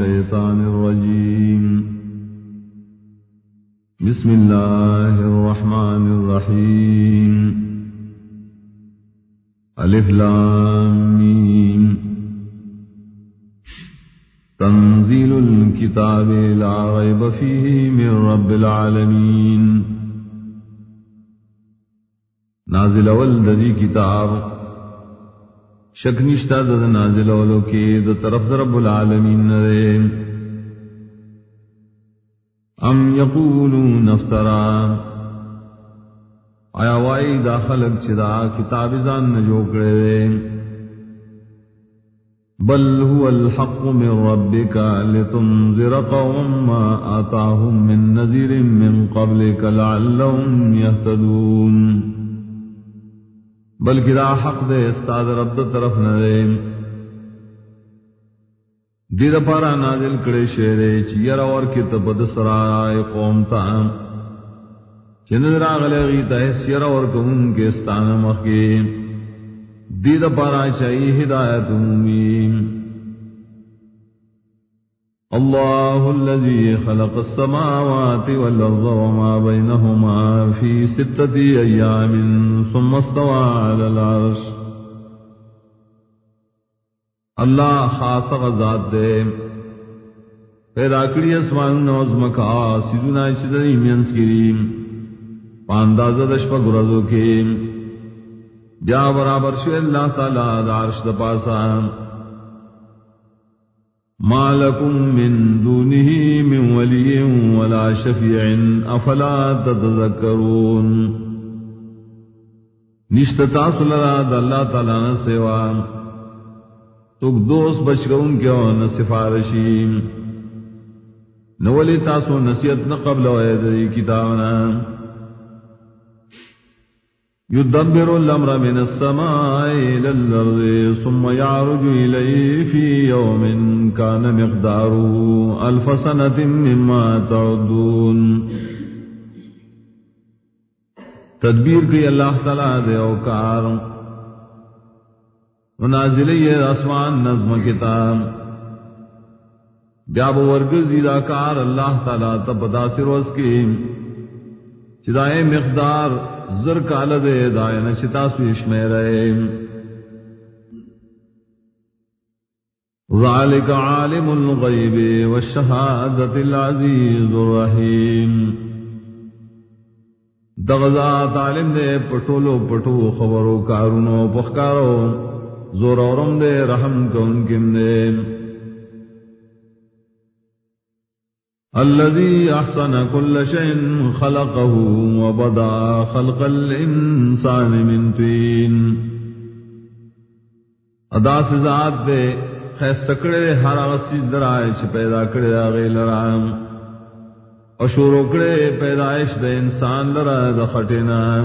الشيطان الرجيم. بسم الله الرحمن الرحيم. ألف لام ميم. تنزيل الكتاب لا غيب فيه من رب العالمين. نازل والدي كتاب. شک نشتا دد نازل اولو کی دو طرف در رب العالمین نرے۔ ام یقولون افترا۔ آیا وائی دا خلق چدا کتاب زان نجو کرے بل هو الحق من ربك لتنذر قوم ما آتاهم من نذير من قبلك لعلهم يهتدون بلکہ دا حق دے استاد رب دا طرف نہ دے۔ دید پارا نازل کڑے شیرے چیر اور کی تبد سرائے قوم تا۔ چندر راغلے غیتا ہے سیر اور کمون کے استان مخیم دید پارا چاہی ہدایت امیم الله الذي خلق السماوات والأرض وما بينهما في ستة أيام ثم استوى على العرش. اللہ خاص غزات دے. پیدا کری اسمان نوز مکا سیدنا چدری مینس گریم پانداز دشپا گرزو کے. بیا برابر شو اللہ تعالی دارش دپاسا ما لكم من دونه من ولي ولا شفيع أفلا تتذكرون نشتتا سلرا دا اللہ تعالیٰ نہ سوا تک دوست بچ گا ان نہ سفارشی. نہ ولی تاسو نصیحت نہ قبل ویدری کتابنا. يدبر الأمر من السماء إلى الأرض ثم يعرج إليه في يوم كان مقداره ألف سنة مما تعدون. تدبیر کی اللہ تعالیٰ دے اوکار نازلی آسمان نظم کتاب بیاب ورگ زیدہ کار اللہ تعالیٰ تب داسر وز کی چدائے مقدار زر کال دے دائن چتا سویش میں رہے۔ ذالک عالم الغیب والشہادت العزیز الرحیم۔ دغزات عالم دے پٹولو پٹو خبرو کارونو پخکارو زور اورم دے رحم کون کم دے۔ الذي أحسن كل شيء خلقه وبدأ خلق الإنسان من طين. ادا سے ذات دے خیست کڑے، ہر غسیج درائش پیدا کڑے آگے لرام اشور اکڑے پیدائش دے انسان لرا دخٹنا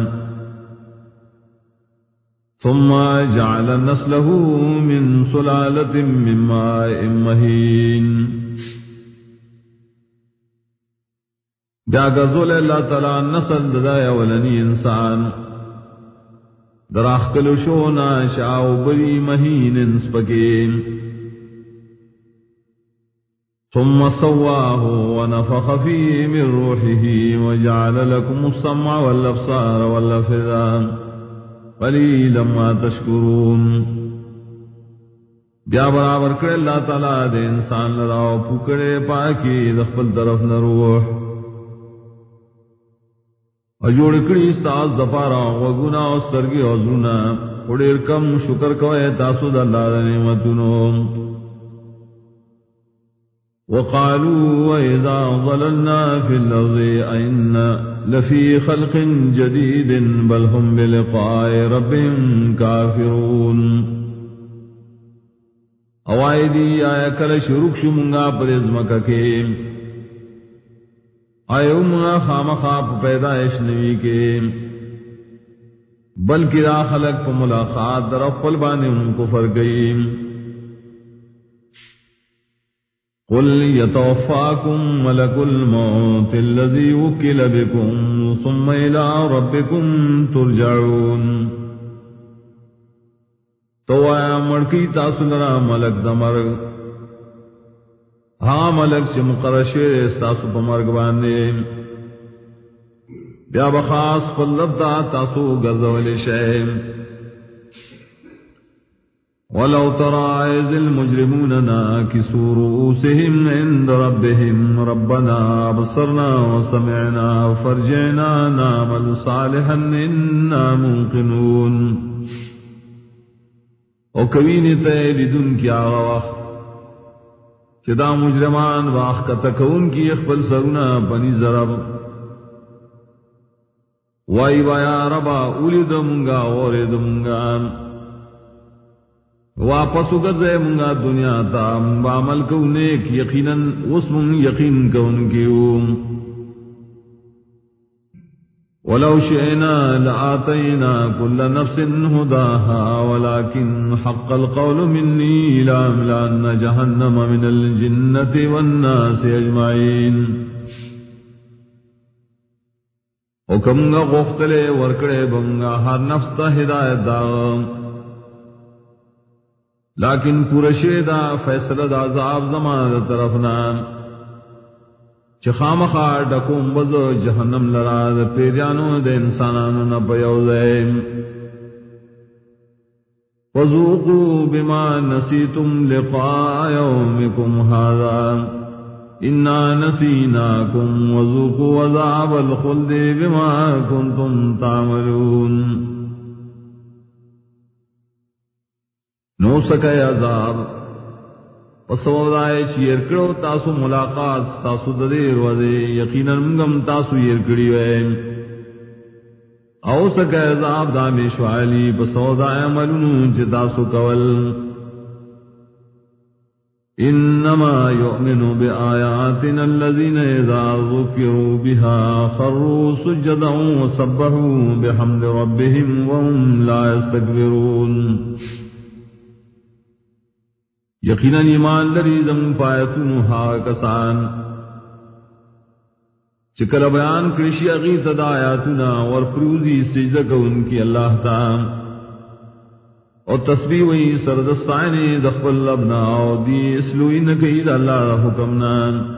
ثم جعل نسله من سلالة من ماء مهين. بیا گزول اللہ تعالی نسل ددایا ولنی انسان. دراخ کلو شونا شاو بری مہین انسپکین ثم سواه ونفخ فيه من روحه وجعل لكم السمع والابصار والافئده قليلا ما تشكرون بیا برابر کرے اللہ تعالی دے انسان لراو پکڑے پاکی دخل طرف نہ روح اجوڑ کڑی ساز دپارا وگنا او سرگی او اڑیر کم شکر کوئے تاسو دا اللہ دا نعمتنو وقالوا وإذا ضللنا في الأرض أئنا لفي خلق جديد، بل هم بلقاء ربهم كافرون۔ اوائدی آیا کل شروع شمنگا پر ازمکا کے۔ ایوم خام خواب پیدائش نوی کے۔ بلکہ را خلق کو ملاقات در اقبل بانے ان کو فر گئی۔ قل يتوفاكم ملك الموت الذي وكل بكم ثم إلى ربكم ترجعون۔ تو آیا مڑکی تاسلرا ملک دمرگ ہاں ملک چ مقرشیر ساسو پمرگ باندے۔ بیا بخاص پلبتا تاسو گرزول شیم ولو ترى إذ المجرمون ناكسوا رؤوسهم عند ربهم ربنا أبصرنا وسمعنا فرجعنا نعمل صالحا إنا منقنون وكوين تيلدن كي آغا وقت۔ چدا مجرمان واخ کا تکون کی اخبل سرنا بنی زرب. وائی وایا ربا اولی دمگا اور دمگا واپس اگزے منگا دنیا تا بامل کو نیک، یقیناً اس من یقین کو ان کی اوم ولو شئنا لآتينا كل نفس هداها، ولكن حق القول مني لأملأن جهنم من الجنة والناس أجمعين. حکم گا غختلے ورکڑے بنگا ہر نفس ہدایت داغم لیکن پورشے دا فیصلہ دا عذاب زمان دا طرف نام چخام خار ڈکوم بز جہنم لرا دا پیریانو دا انسانانو نپیو زیم وذوقوا بما نسيتم لقاء يومكم هذا إنا نسيناكم وذوقوا وذعب الخلد بما كنتم تعملون۔ نو سکے عذاب۔ پسودائے چیر کرو تاسو ملاقات، تاسو ددے روزے یقینا منگم تاسو یر کڑی وے او سکے عذاب دامیش والی پسودائے ملنو چ تاسو کول. انما يؤمن بآياتنا الذين اذا ذكروا بها خروا سجدا وسبحوا بحمد ربهم وهم لا يستكبرون یقیناً ایمان لری زم پایتون ہا کسان. چکر بیان کرشی اغی تدایاتنا اور پروزی سجدہ کو ان کی اللہ تام اور تسبیح وہی سردسائن دخل لبنا اور دی اسلوئی نکید اللہ حکمنان